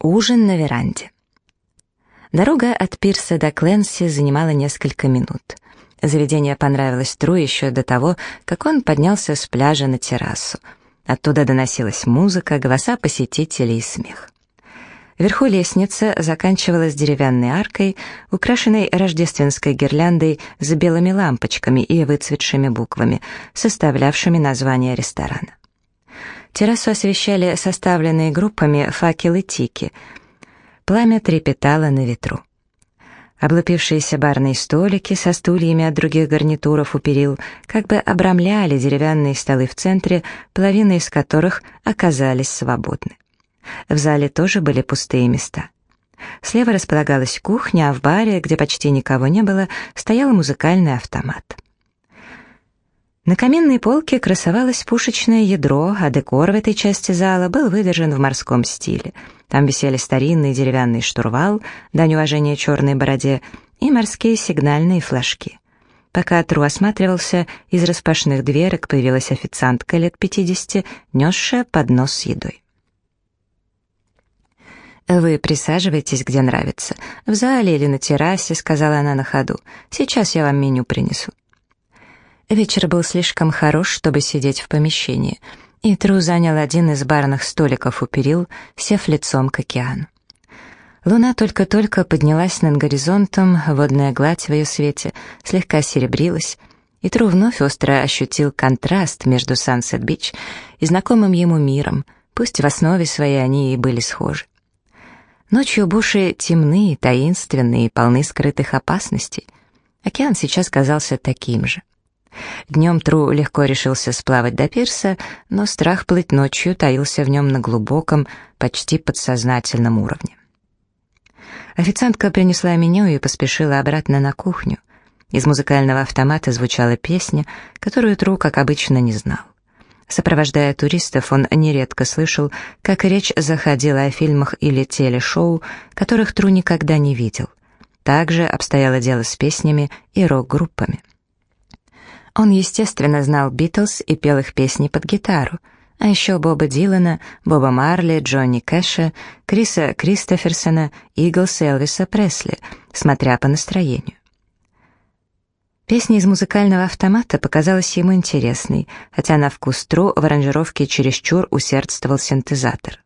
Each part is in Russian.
Ужин на веранде. Дорога от пирса до Кленси занимала несколько минут. Заведение понравилось Тру еще до того, как он поднялся с пляжа на террасу. Оттуда доносилась музыка, голоса посетителей и смех. Вверху лестница заканчивалась деревянной аркой, украшенной рождественской гирляндой с белыми лампочками и выцветшими буквами, составлявшими название ресторана. Террасу освещали составленные группами факелы тики. Пламя трепетало на ветру. Облупившиеся барные столики со стульями от других гарнитуров у перил как бы обрамляли деревянные столы в центре, половина из которых оказались свободны. В зале тоже были пустые места. Слева располагалась кухня, а в баре, где почти никого не было, стоял музыкальный автомат. На каминной полке красовалось пушечное ядро, а декор в этой части зала был выдержан в морском стиле. Там висели старинный деревянный штурвал, дань уважения черной бороде, и морские сигнальные флажки. Пока Тру осматривался, из распашных дверок появилась официантка лет пятидесяти, несшая поднос с едой. «Вы присаживайтесь, где нравится. В зале или на террасе», — сказала она на ходу. «Сейчас я вам меню принесу». Вечер был слишком хорош, чтобы сидеть в помещении, и Тру занял один из барных столиков у перил, сев лицом к океану. Луна только-только поднялась над горизонтом, водная гладь в ее свете слегка серебрилась, и Тру вновь остро ощутил контраст между Сансет-Бич и знакомым ему миром, пусть в основе своей они и были схожи. Ночью буши темны, таинственные и полны скрытых опасностей. Океан сейчас казался таким же. Днем Тру легко решился сплавать до пирса, но страх плыть ночью таился в нем на глубоком, почти подсознательном уровне. Официантка принесла меню и поспешила обратно на кухню. Из музыкального автомата звучала песня, которую Тру, как обычно, не знал. Сопровождая туристов, он нередко слышал, как речь заходила о фильмах или телешоу, которых Тру никогда не видел. Также обстояло дело с песнями и рок-группами. Он, естественно, знал Битлз и пел их песни под гитару, а еще Боба Дилана, Боба Марли, Джонни Кэша, Криса Кристоферсона, Иглс и Элвиса Пресли, смотря по настроению. Песня из музыкального автомата показалась ему интересной, хотя на вкус Тру в аранжировке чересчур усердствовал синтезатор.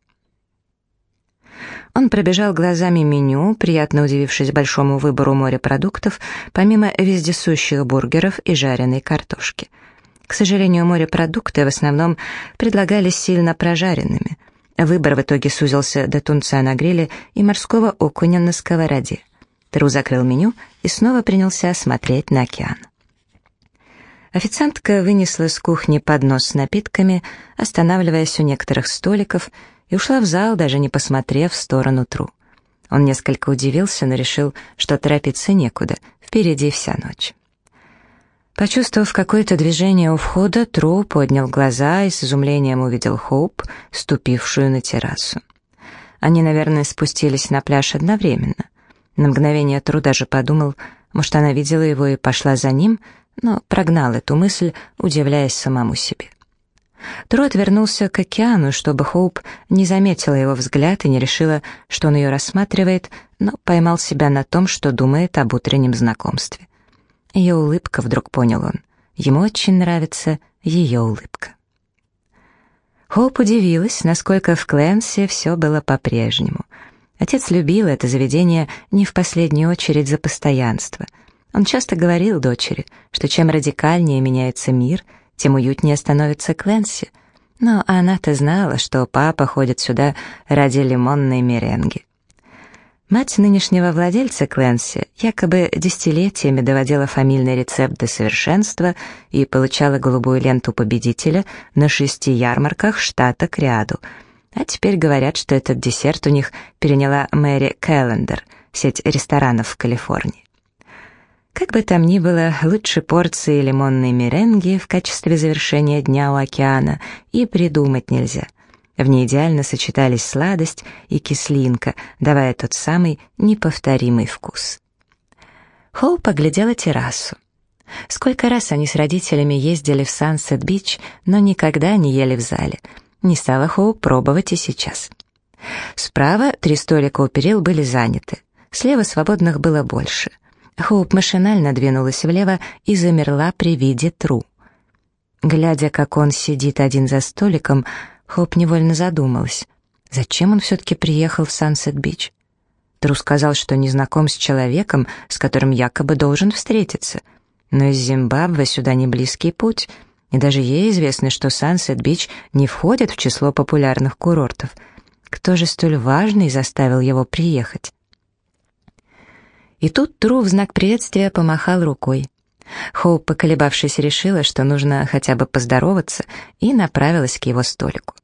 Он пробежал глазами меню, приятно удивившись большому выбору морепродуктов, помимо вездесущих бургеров и жареной картошки. К сожалению, морепродукты в основном предлагались сильно прожаренными. Выбор в итоге сузился до тунца на гриле и морского окуня на сковороде. Тру закрыл меню и снова принялся смотреть на океан. Официантка вынесла с кухни поднос с напитками, останавливаясь у некоторых столиков, и ушла в зал, даже не посмотрев в сторону Тру. Он несколько удивился, но решил, что торопиться некуда, впереди вся ночь. Почувствовав какое-то движение у входа, Тру поднял глаза и с изумлением увидел Хоуп, ступившую на террасу. Они, наверное, спустились на пляж одновременно. На мгновение Тру даже подумал, может, она видела его и пошла за ним, но прогнал эту мысль, удивляясь самому себе. Тру отвернулся к океану, чтобы Хоуп не заметила его взгляд и не решила, что он ее рассматривает, но поймал себя на том, что думает об утреннем знакомстве. Ее улыбка, вдруг понял он. Ему очень нравится ее улыбка. Хоуп удивилась, насколько в Кленсе все было по-прежнему — Отец любил это заведение не в последнюю очередь за постоянство. Он часто говорил дочери, что чем радикальнее меняется мир, тем уютнее становится Кленси. Но она-то знала, что папа ходит сюда ради лимонной меренги. Мать нынешнего владельца Кленси якобы десятилетиями доводила фамильный рецепт до совершенства и получала голубую ленту победителя на шести ярмарках штата к ряду — а теперь говорят, что этот десерт у них переняла Мэри Кэллендер, сеть ресторанов в Калифорнии. Как бы там ни было, лучше порции лимонной меренги в качестве завершения дня у океана и придумать нельзя. В ней идеально сочетались сладость и кислинка, давая тот самый неповторимый вкус. Хоуп оглядела террасу. Сколько раз они с родителями ездили в Сансет-Бич, но никогда не ели в зале — не стала Хоуп пробовать и сейчас. Справа три столика у перил были заняты. Слева свободных было больше. Хоуп машинально двинулась влево и замерла при виде Тру. Глядя, как он сидит один за столиком, Хоуп невольно задумалась, зачем он все-таки приехал в Сансет-Бич. Тру сказал, что не знаком с человеком, с которым якобы должен встретиться. Но из Зимбабве сюда не близкий путь, и даже ей известно, что Сансет-Бич не входит в число популярных курортов. Кто же столь важный заставил его приехать? И тут Тру в знак приветствия помахал рукой. Хоуп, поколебавшись, решила, что нужно хотя бы поздороваться, и направилась к его столику.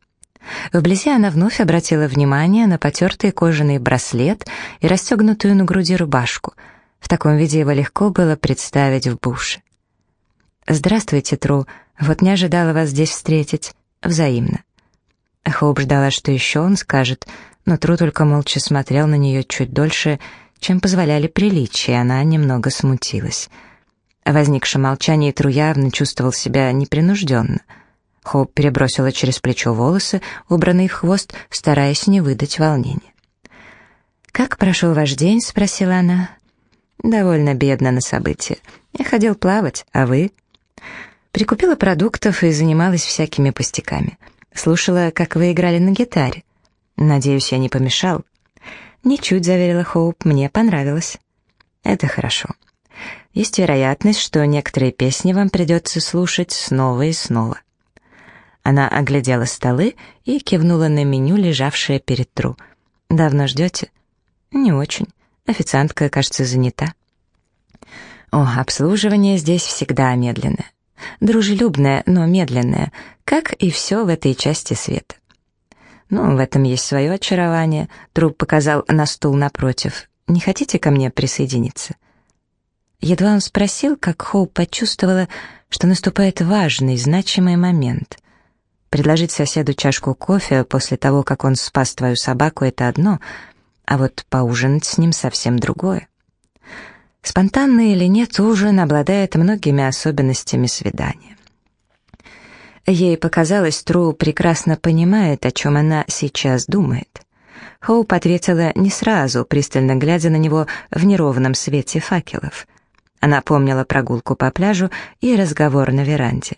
Вблизи она вновь обратила внимание на потертый кожаный браслет и расстегнутую на груди рубашку. В таком виде его легко было представить в буше. «Здравствуйте, Тру. Вот не ожидала вас здесь встретить. Взаимно». Хоуп ждала, что еще он скажет, но Тру только молча смотрел на нее чуть дольше чем позволяли приличия, она немного смутилась. В возникшем молчании Тру явно чувствовал себя непринужденно. Хоуп перебросила через плечо волосы, убранные в хвост, стараясь не выдать волнения. «Как прошел ваш день?» — спросила она. «Довольно бедно на события. Я ходил плавать, а вы?» Прикупила продуктов и занималась всякими пустяками. Слушала, как вы играли на гитаре. Надеюсь, я не помешал. «Ничуть», — заверила Хоуп, — «мне понравилось». «Это хорошо. Есть вероятность, что некоторые песни вам придется слушать снова и снова». Она оглядела столы и кивнула на меню, лежавшее перед Тру. «Давно ждете?» «Не очень. Официантка, кажется, занята». «О, обслуживание здесь всегда медленное. Дружелюбное, но медленное, как и все в этой части света. «Ну, в этом есть свое очарование», — Труп показал на стул напротив. «Не хотите ко мне присоединиться?» Едва он спросил, как Хоу почувствовала, что наступает важный, значимый момент. Предложить соседу чашку кофе после того, как он спас твою собаку, это одно, а вот поужинать с ним совсем другое. Спонтанный или нет, ужин обладает многими особенностями свидания. Ей показалось, Тру прекрасно понимает, о чем она сейчас думает. Хоуп ответила не сразу, пристально глядя на него в неровном свете факелов. Она помнила прогулку по пляжу и разговор на веранде.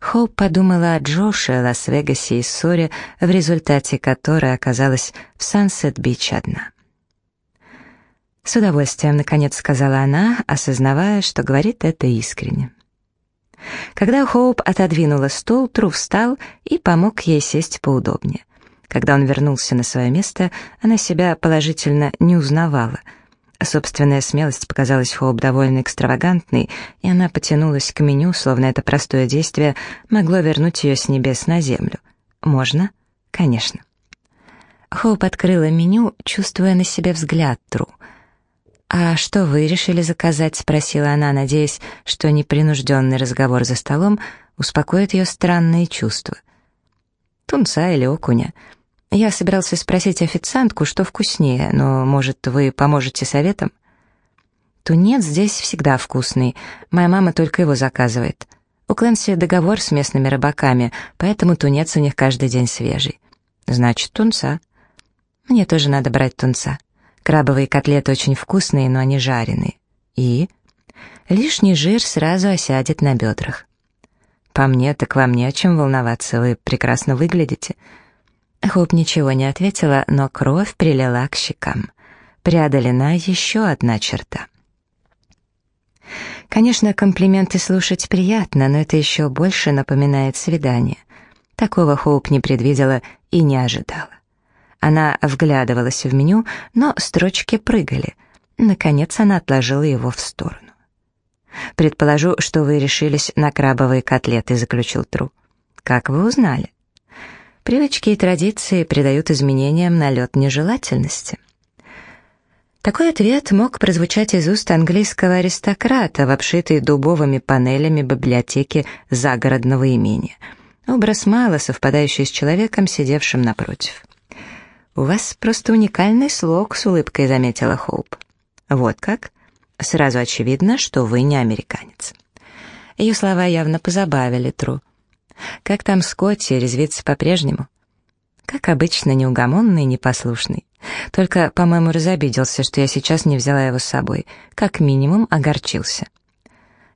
Хоуп подумала о Джоше, Лас-Вегасе и ссоре, в результате которой оказалась в Сансет-Бич одна. С удовольствием, наконец, сказала она, осознавая, что говорит это искренне. Когда Хоуп отодвинула стул, Тру встал и помог ей сесть поудобнее. Когда он вернулся на свое место, она себя положительно не узнавала. Собственная смелость показалась Хоуп довольно экстравагантной, и она потянулась к меню, словно это простое действие могло вернуть ее с небес на землю. «Можно?» «Конечно». Хоуп открыла меню, чувствуя на себе взгляд Тру — «А что вы решили заказать?» — спросила она, надеясь, что непринужденный разговор за столом успокоит ее странные чувства. «Тунца или окуня?» Я собирался спросить официантку, что вкуснее, но, может, вы поможете советом? Тунец здесь всегда вкусный, моя мама только его заказывает. У Клэнси договор с местными рыбаками, поэтому тунец у них каждый день свежий. Значит, тунца. Мне тоже надо брать тунца. Крабовые котлеты очень вкусные, но они жареные. И? Лишний жир сразу осядет на бедрах. По мне, так вам не о чем волноваться, вы прекрасно выглядите. Хоп ничего не ответила, но кровь прилила к щекам. Преодолена еще одна черта. Конечно, комплименты слушать приятно, но это еще больше напоминает свидание. Такого Хоуп не предвидела и не ожидала. Она вглядывалась в меню, но строчки прыгали. Наконец она отложила его в сторону. «Предположу, что вы решились на крабовые котлеты», — заключил Тру. «Как вы узнали?» «Привычки и традиции придают изменениям налет нежелательности». Такой ответ мог прозвучать из уст английского аристократа в обшитой дубовыми панелями библиотеки загородного имения. Образ мало совпадающий с человеком, сидевшим напротив. «У вас просто уникальный слог», — с улыбкой заметила Хоуп. «Вот как? Сразу очевидно, что вы не американец». Ее слова явно позабавили Тру. «Как там Скотти, резвится по-прежнему?» Как обычно, неугомонный и непослушный. Только, по-моему, разобиделся, что я сейчас не взяла его с собой. Как минимум, огорчился.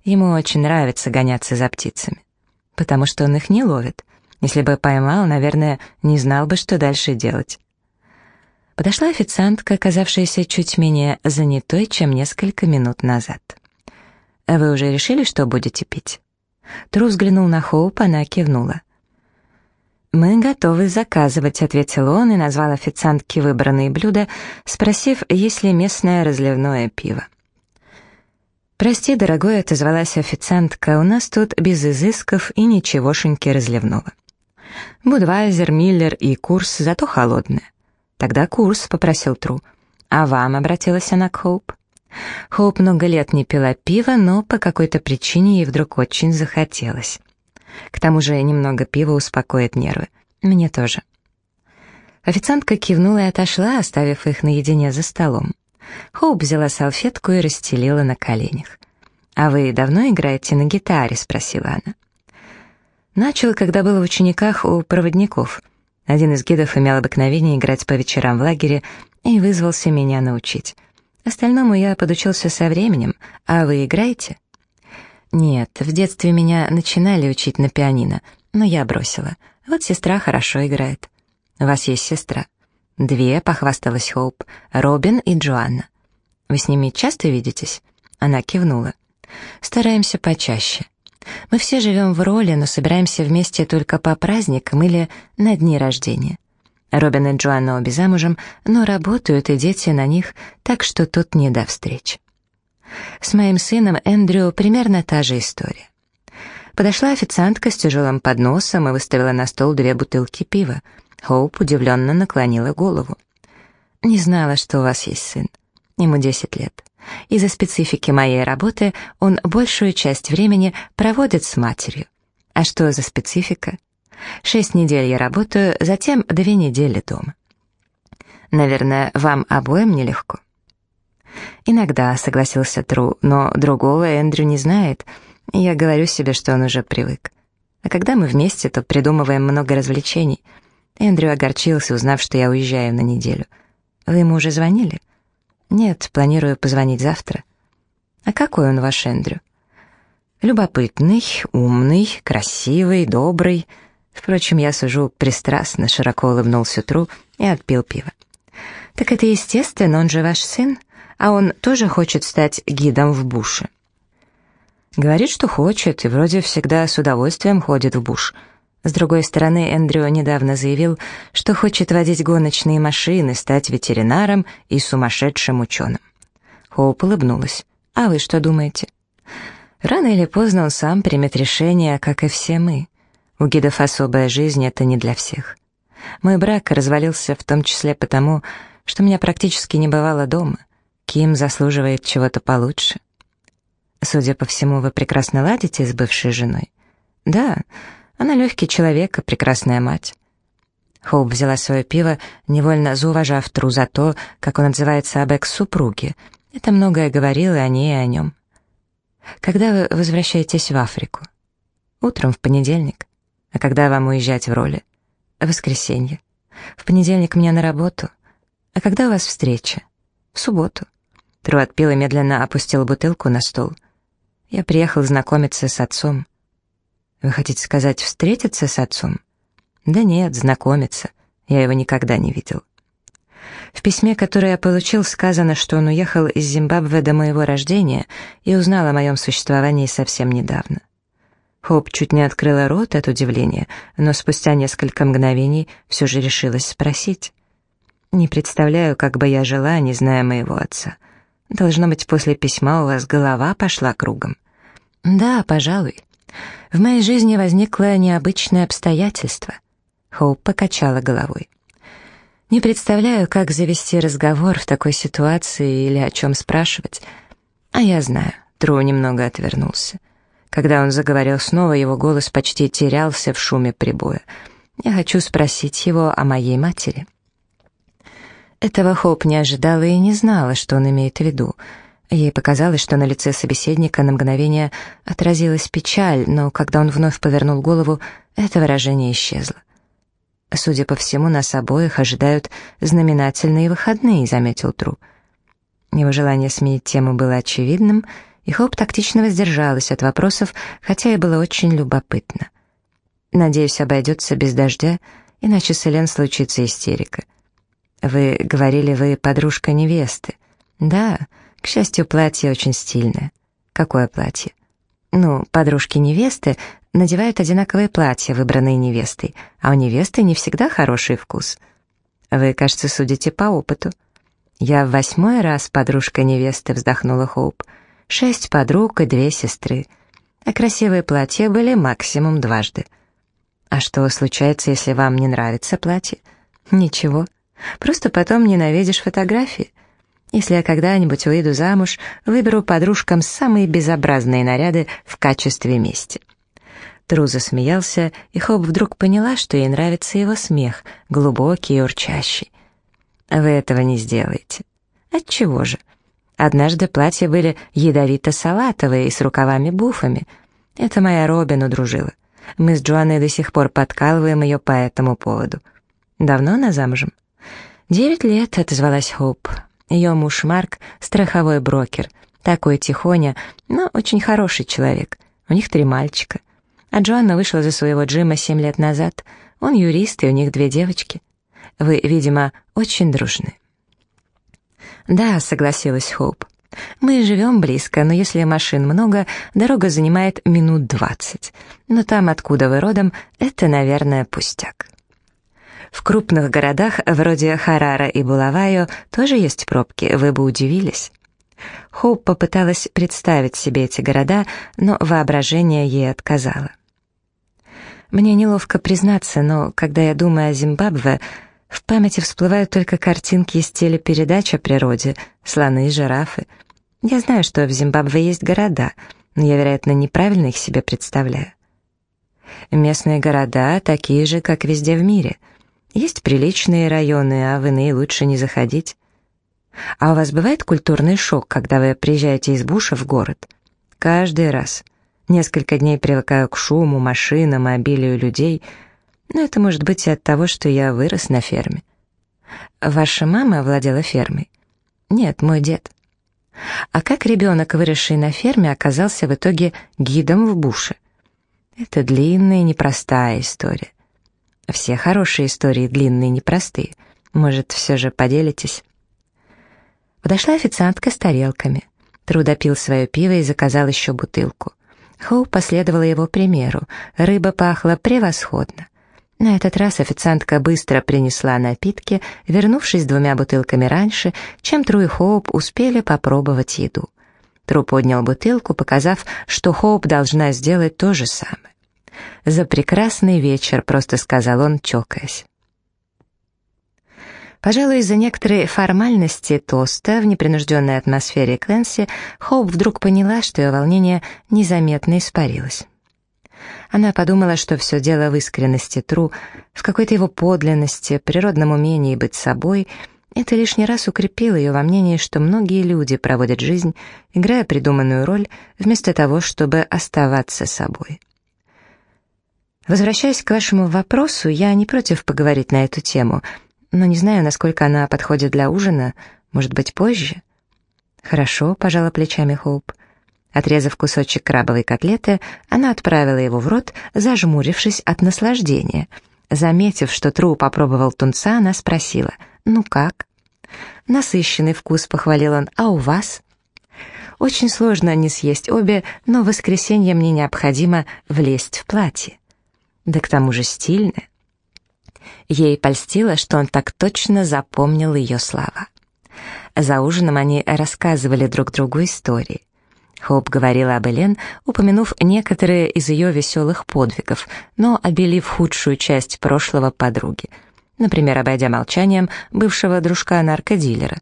Ему очень нравится гоняться за птицами. Потому что он их не ловит. Если бы поймал, наверное, не знал бы, что дальше делать. Подошла официантка, оказавшаяся чуть менее занятой, чем несколько минут назад. «А «Вы уже решили, что будете пить?» Тру взглянул на Хоуп, она кивнула. «Мы готовы заказывать», — ответил он и назвал официантке выбранные блюда, спросив, есть ли местное разливное пиво. «Прости, дорогой», — отозвалась официантка, — «у нас тут без изысков и ничегошеньки разливного». «Будвайзер, Миллер и курс, зато холодное». «Тогда курс», — попросил Тру. «А вам?» — обратилась она к Хоуп. Хоуп много лет не пила пива, но по какой-то причине ей вдруг очень захотелось. К тому же немного пива успокоит нервы. Мне тоже. Официантка кивнула и отошла, оставив их наедине за столом. Хоуп взяла салфетку и расстелила на коленях. «А вы давно играете на гитаре?» — спросила она. Начал, когда был в учениках у проводников. Один из гидов имел обыкновение играть по вечерам в лагере и вызвался меня научить. Остальному я подучился со временем, а вы играете? Нет, в детстве меня начинали учить на пианино, но я бросила. Вот сестра хорошо играет. У вас есть сестра? Две, похвасталась Хоуп, Робин и Джоанна. Вы с ними часто видитесь? Она кивнула. Стараемся почаще. Мы все живем в роли, но собираемся вместе только по праздникам или на дни рождения. Робин и Джоанна обе замужем, но работают и дети на них, так что тут не до встреч. С моим сыном Эндрю примерно та же история. Подошла официантка с тяжелым подносом и выставила на стол две бутылки пива. Хоуп удивленно наклонила голову. «Не знала, что у вас есть сын. Ему 10 лет. Из-за специфики моей работы он большую часть времени проводит с матерью. А что за специфика? Шесть недель я работаю, затем две недели дома. Наверное, вам обоим нелегко. Иногда, согласился Тру, но другого Эндрю не знает. Я говорю себе, что он уже привык. А когда мы вместе, то придумываем много развлечений. Эндрю огорчился, узнав, что я уезжаю на неделю. Вы ему уже звонили? Нет, планирую позвонить завтра. А какой он ваш Эндрю? Любопытный, умный, красивый, добрый. Впрочем, я сужу пристрастно, широко улыбнулся Тру и отпил пиво. «Так это естественно, он же ваш сын, а он тоже хочет стать гидом в буше». Говорит, что хочет, и вроде всегда с удовольствием ходит в буш. С другой стороны, Эндрю недавно заявил, что хочет водить гоночные машины, стать ветеринаром и сумасшедшим ученым. Хоуп улыбнулась. «А вы что думаете?» «Рано или поздно он сам примет решение, как и все мы. У гидов особая жизнь — это не для всех. Мой брак развалился в том числе потому, что меня практически не бывало дома. Ким заслуживает чего-то получше. Судя по всему, вы прекрасно ладите с бывшей женой. Да, она легкий человек и прекрасная мать. Хоуп взяла свое пиво, невольно зауважав Тру за то, как он отзывается об экс-супруге. Это многое говорило о ней и о нем. Когда вы возвращаетесь в Африку? Утром в понедельник. А когда вам уезжать в роли? В воскресенье. В понедельник мне на работу. А когда у вас встреча? В субботу. Тру отпил и медленно опустил бутылку на стол. Я приехал знакомиться с отцом. Вы хотите сказать, встретиться с отцом? Да нет, знакомиться. Я его никогда не видел. В письме, которое я получил, сказано, что он уехал из Зимбабве до моего рождения и узнал о моем существовании совсем недавно. Хоп чуть не открыла рот от удивления, но спустя несколько мгновений все же решилась спросить. «Не представляю, как бы я жила, не зная моего отца. Должно быть, после письма у вас голова пошла кругом». «Да, пожалуй. В моей жизни возникло необычное обстоятельство». Хоуп покачала головой. «Не представляю, как завести разговор в такой ситуации или о чем спрашивать. А я знаю». Тру немного отвернулся. Когда он заговорил снова, его голос почти терялся в шуме прибоя. «Я хочу спросить его о моей матери». Этого Хоуп не ожидала и не знала, что он имеет в виду. Ей показалось, что на лице собеседника на мгновение отразилась печаль, но когда он вновь повернул голову, это выражение исчезло. Судя по всему, нас обоих ожидают знаменательные выходные, заметил Тру. Его желание сменить тему было очевидным, и Хоуп тактично воздержалась от вопросов, хотя и было очень любопытно. «Надеюсь, обойдется без дождя, иначе с Элен случится истерика». «Вы говорили, вы подружка невесты». «Да, к счастью, платье очень стильное». «Какое платье?» «Ну, подружки невесты надевают одинаковые платья, выбранные невестой, а у невесты не всегда хороший вкус». «Вы, кажется, судите по опыту». «Я в восьмой раз подружка невесты», — вздохнула Хоуп. «Шесть подруг и две сестры. А красивые платья были максимум дважды». «А что случается, если вам не нравится платье?» «Ничего. Просто потом ненавидишь фотографии. Если я когда-нибудь выйду замуж, выберу подружкам самые безобразные наряды в качестве мести». Тру засмеялся, и Хоуп вдруг поняла, что ей нравится его смех, глубокий и урчащий. Вы этого не сделаете. Отчего же? Однажды платья были ядовито-салатовые и с рукавами-буфами. Это моя Робин удружила. Мы с Джоанной до сих пор подкалываем ее по этому поводу. Давно она замужем? Девять лет, отозвалась Хоуп. Ее муж Марк — страховой брокер. Такой тихоня, но очень хороший человек. У них три мальчика. А Джоанна вышла за своего Джима семь лет назад. Он юрист, и у них две девочки. Вы, видимо, очень дружны». «Да», — согласилась Хоуп. «Мы живем близко, но если машин много, дорога занимает минут двадцать. Но там, откуда вы родом, это, наверное, пустяк». В крупных городах, вроде Харара и Булавайо, тоже есть пробки, вы бы удивились. Хоуп попыталась представить себе эти города, но воображение ей отказало. Мне неловко признаться, но когда я думаю о Зимбабве, в памяти всплывают только картинки из телепередач о природе, слоны и жирафы. Я знаю, что в Зимбабве есть города, но я, вероятно, неправильно их себе представляю. Местные города такие же, как везде в мире. Есть приличные районы, а в иные лучше не заходить. А у вас бывает культурный шок, когда вы приезжаете из Буша в город? Каждый раз. Несколько дней привыкаю к шуму, машинам, обилию людей — но это может быть и от того, что я вырос на ферме. Ваша мама владела фермой? Нет, мой дед. А как ребенок, выросший на ферме, оказался в итоге гидом в буше? Это длинная и непростая история. Все хорошие истории длинные непростые. Может, все же поделитесь? Подошла официантка с тарелками. Трудопил свое пиво и заказал еще бутылку. Хоу последовала его примеру. Рыба пахла превосходно. На этот раз официантка быстро принесла напитки, вернувшись двумя бутылками раньше, чем Тру и Хоуп успели попробовать еду. Тру поднял бутылку, показав, что Хоуп должна сделать то же самое. «За прекрасный вечер», — просто сказал он, чокаясь. Пожалуй, из-за некоторой формальности тоста в непринужденной атмосфере Кленси Хоуп вдруг поняла, что ее волнение незаметно испарилось. Она подумала, что все дело в искренности Тру, в какой-то его подлинности, природном умении быть собой. Это лишний раз укрепило ее во мнении, что многие люди проводят жизнь, играя придуманную роль, вместо того, чтобы оставаться собой. Возвращаясь к вашему вопросу, я не против поговорить на эту тему, но не знаю, насколько она подходит для ужина, может быть, позже. Хорошо, пожала плечами Хоуп. Отрезав кусочек крабовой котлеты, она отправила его в рот, зажмурившись от наслаждения. Заметив, что Тру попробовал тунца, она спросила «Ну как?» «Насыщенный вкус», — похвалил он, — «а у вас?» «Очень сложно не съесть обе, но в воскресенье мне необходимо влезть в платье». Да к тому же стильное. Ей польстило, что он так точно запомнил ее слова. За ужином они рассказывали друг другу истории. Хоуп говорила об Элен, упомянув некоторые из ее веселых подвигов, но обелив худшую часть прошлого подруги. Например, обойдя молчанием бывшего дружка-наркодилера.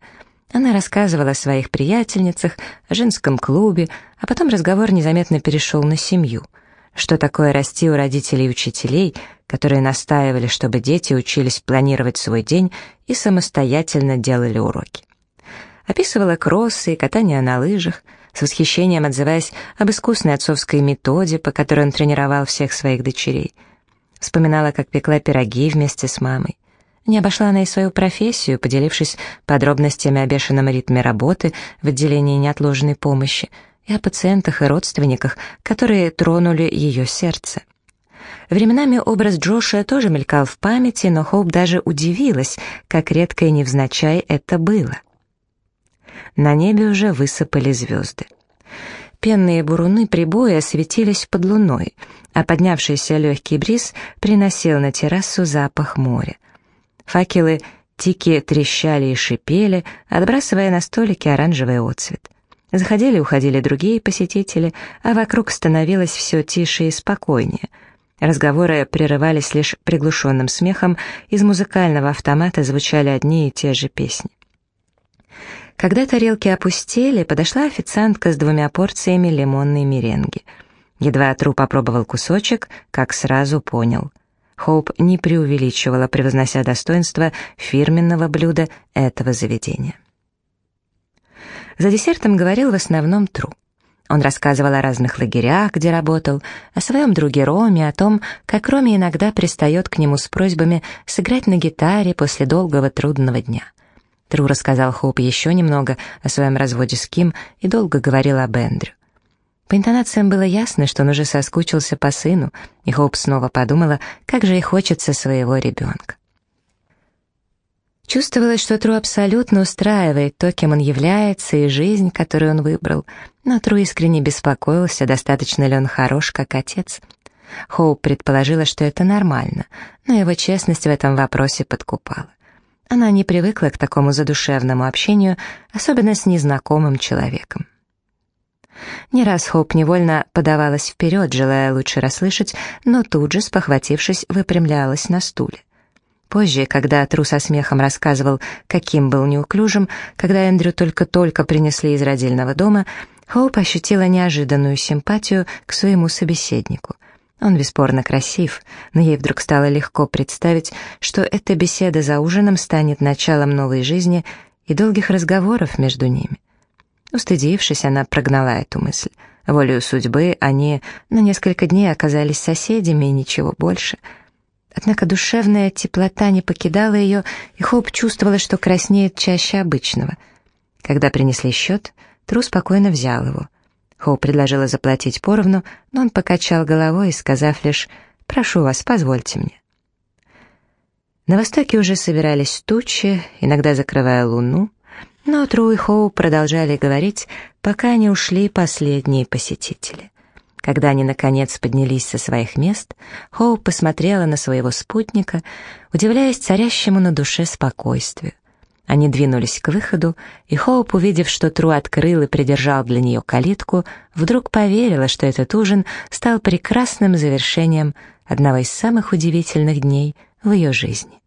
Она рассказывала о своих приятельницах, о женском клубе, а потом разговор незаметно перешел на семью. Что такое расти у родителей и учителей, которые настаивали, чтобы дети учились планировать свой день и самостоятельно делали уроки. Описывала кроссы и катание на лыжах, с восхищением отзываясь об искусной отцовской методе, по которой он тренировал всех своих дочерей. Вспоминала, как пекла пироги вместе с мамой. Не обошла она и свою профессию, поделившись подробностями о бешеном ритме работы в отделении неотложной помощи и о пациентах и родственниках, которые тронули ее сердце. Временами образ Джоша тоже мелькал в памяти, но Хоуп даже удивилась, как редко и невзначай это было. На небе уже высыпали звезды. Пенные буруны прибоя светились под луной, а поднявшийся легкий бриз приносил на террасу запах моря. Факелы тики трещали и шипели, отбрасывая на столики оранжевый отцвет. Заходили и уходили другие посетители, а вокруг становилось все тише и спокойнее. Разговоры прерывались лишь приглушенным смехом, из музыкального автомата звучали одни и те же песни. Когда тарелки опустели, подошла официантка с двумя порциями лимонной меренги. Едва Тру попробовал кусочек, как сразу понял. Хоуп не преувеличивала, превознося достоинство фирменного блюда этого заведения. За десертом говорил в основном Тру. Он рассказывал о разных лагерях, где работал, о своем друге Роме, о том, как Роме иногда пристает к нему с просьбами сыграть на гитаре после долгого трудного дня. Тру рассказал Хоуп еще немного о своем разводе с Ким и долго говорил об Эндрю. По интонациям было ясно, что он уже соскучился по сыну, и Хоуп снова подумала, как же ей хочется своего ребенка. Чувствовалось, что Тру абсолютно устраивает то, кем он является, и жизнь, которую он выбрал, но Тру искренне беспокоился, достаточно ли он хорош, как отец. Хоуп предположила, что это нормально, но его честность в этом вопросе подкупала. Она не привыкла к такому задушевному общению, особенно с незнакомым человеком. Не раз Хоуп невольно подавалась вперед, желая лучше расслышать, но тут же, спохватившись, выпрямлялась на стуле. Позже, когда Тру со смехом рассказывал, каким был неуклюжим, когда Эндрю только-только принесли из родильного дома, Хоуп ощутила неожиданную симпатию к своему собеседнику. Он бесспорно красив, но ей вдруг стало легко представить, что эта беседа за ужином станет началом новой жизни и долгих разговоров между ними. Устыдившись, она прогнала эту мысль. Волею судьбы они на несколько дней оказались соседями и ничего больше. Однако душевная теплота не покидала ее, и Хоуп чувствовала, что краснеет чаще обычного. Когда принесли счет, Тру спокойно взял его. Хоу предложила заплатить поровну, но он покачал головой, сказав лишь «Прошу вас, позвольте мне». На востоке уже собирались тучи, иногда закрывая луну, но Тру и Хоу продолжали говорить, пока не ушли последние посетители. Когда они, наконец, поднялись со своих мест, Хоу посмотрела на своего спутника, удивляясь царящему на душе спокойствию. Они двинулись к выходу, и Хоуп, увидев, что Тру открыл и придержал для нее калитку, вдруг поверила, что этот ужин стал прекрасным завершением одного из самых удивительных дней в ее жизни.